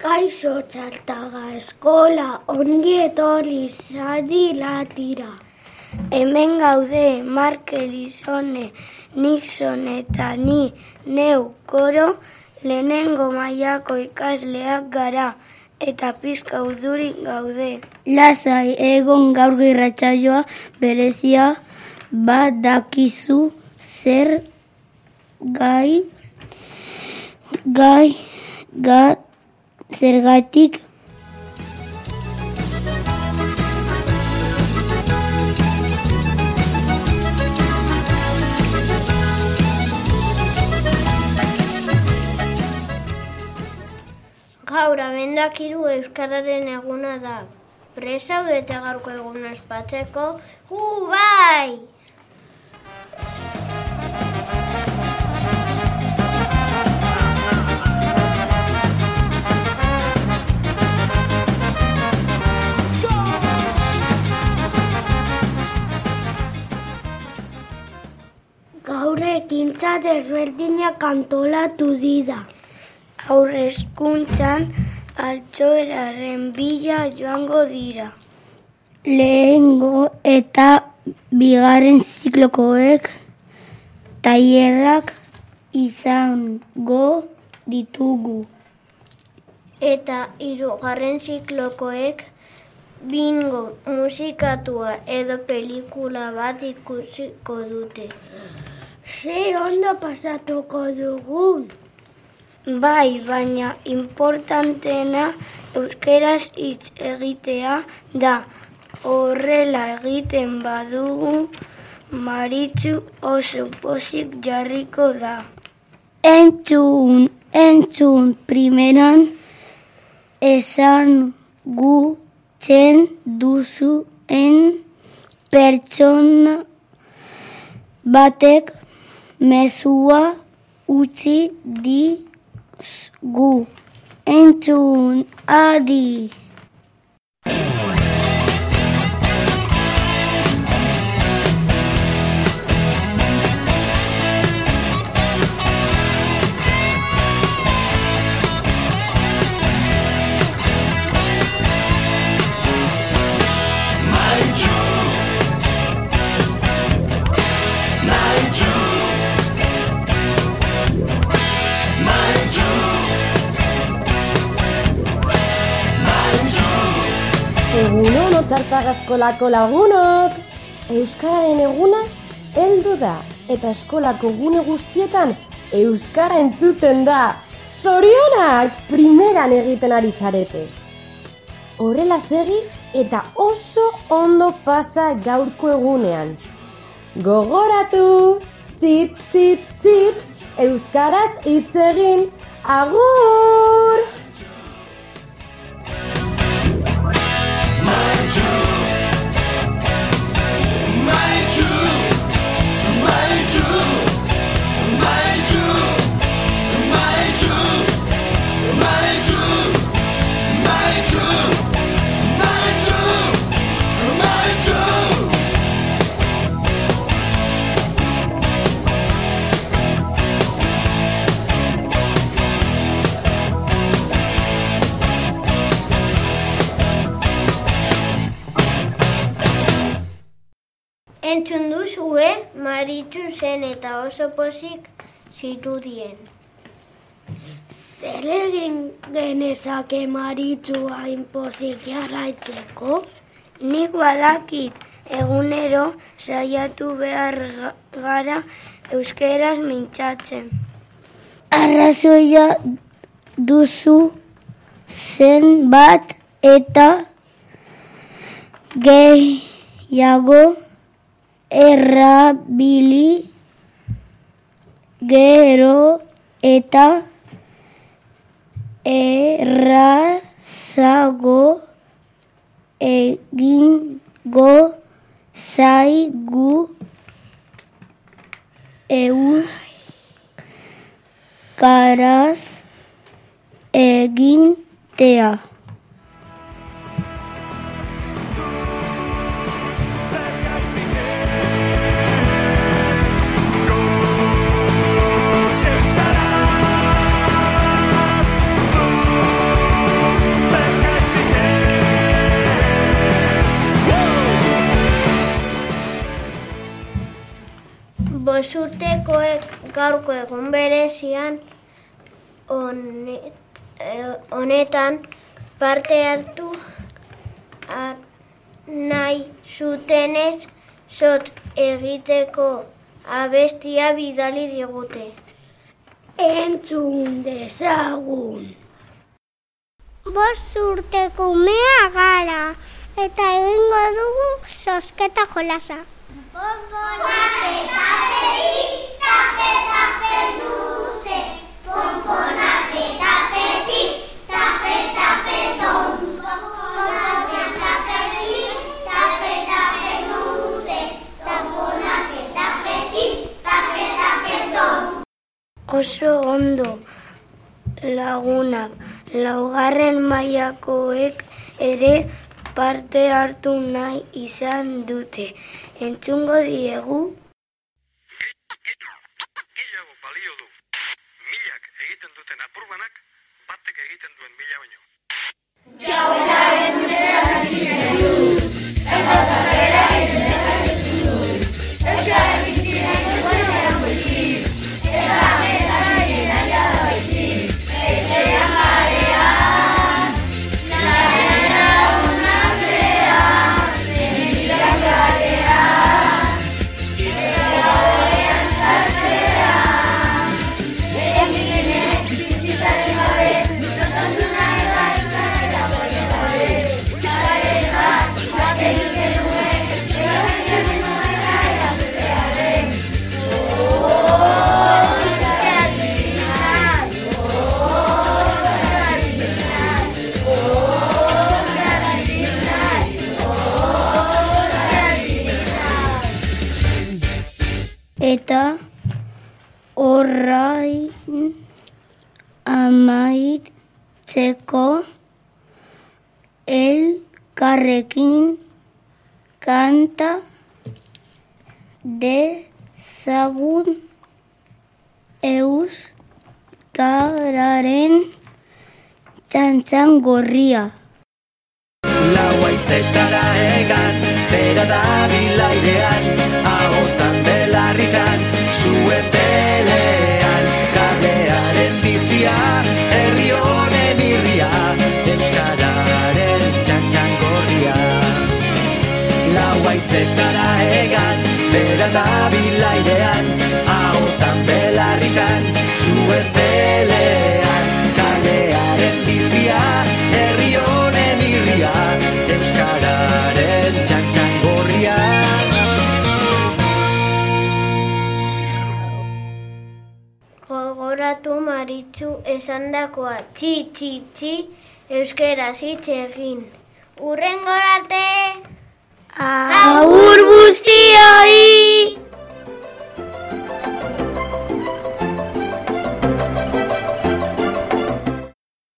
Kaixo txartaga eskola ongi etorri zadi latira. Hemen gaude Markel izone, Nixon eta ni neu koro lehenengo mailako ikasleak gara eta pizka urdurik gaude. Lasai egon gaur gerratxaioa berezia bat dakizu zer gai gai gat zergatik Gaur amendak hiru euskararen eguna da. Presaudete gaurko eguna espatzeko, hu bai! Desberdinak antolatu dira. Aurrezkuntzan altxoeraren bila joango dira. lehengo eta bigarren ziklokoek tailerrak izango ditugu. Eta hirugarren ziklokoek bingo musikatua edo pelikula bat ikusiko dute. Ze ondo pasatuko dugun. Bai, baina importantena euskeraz hitz egitea da. Horrela egiten badugu Maritxu oso pozik jarriko da. Entzun, entzun, primeran esan gu txen duzuen pertsona batek mezua utzi di gu. Entzun, adi. Otzartaga eskolako lagunok! Euskararen eguna heldu da eta eskolako gune guztietan Euskara entzuten da. Zorionak primeran egiten ari zarete. Horrela segi eta oso ondo pasa gaurko egunean. Gogoratu! Tzit, tzit, tzit! Euskaraz hitz egin! Agur! Maritxu zen eta oso pozik zirudien. Zer egin genezake Maritxu hain pozik jarraitzeko? Nik badakit egunero saiatu behar ga- gara euskeraz mintzatzen. Arrazoia duzu zenbat eta gehiago errabili gero eta errazago egingo zaigu euskaraz egintea. Bosurtekoek gaurko egun berezian honet, eh, honetan parte hartu ar, nahi zutenez zot egiteko abestia bidali digute. Entzun dezagun. Bost urteko umea gara eta egingo dugu sosketa jolasa. Pomponak Oso ondo lagunak, laugarren mailakoek ere parte hartu nahi izan dute. Entzungo diegu gehiago balio du. Milak egiten duten apurbanak, batek egiten duen mila baino. eta horrain amaitzeko elkarrekin kanta dezagun euskararen txantxan gorria. Lau aizetara egan, bera da bilairean, ahotan belarritan, zue bera da bilairean, ahotan belarritan, zue pelean, kalearen bizia, herri honen irria, euskararen txantxan gorria. Gogoratu maritzu esandakoa txi, txi, txi, euskera hitz egin. Urren arte! Agur guztioi!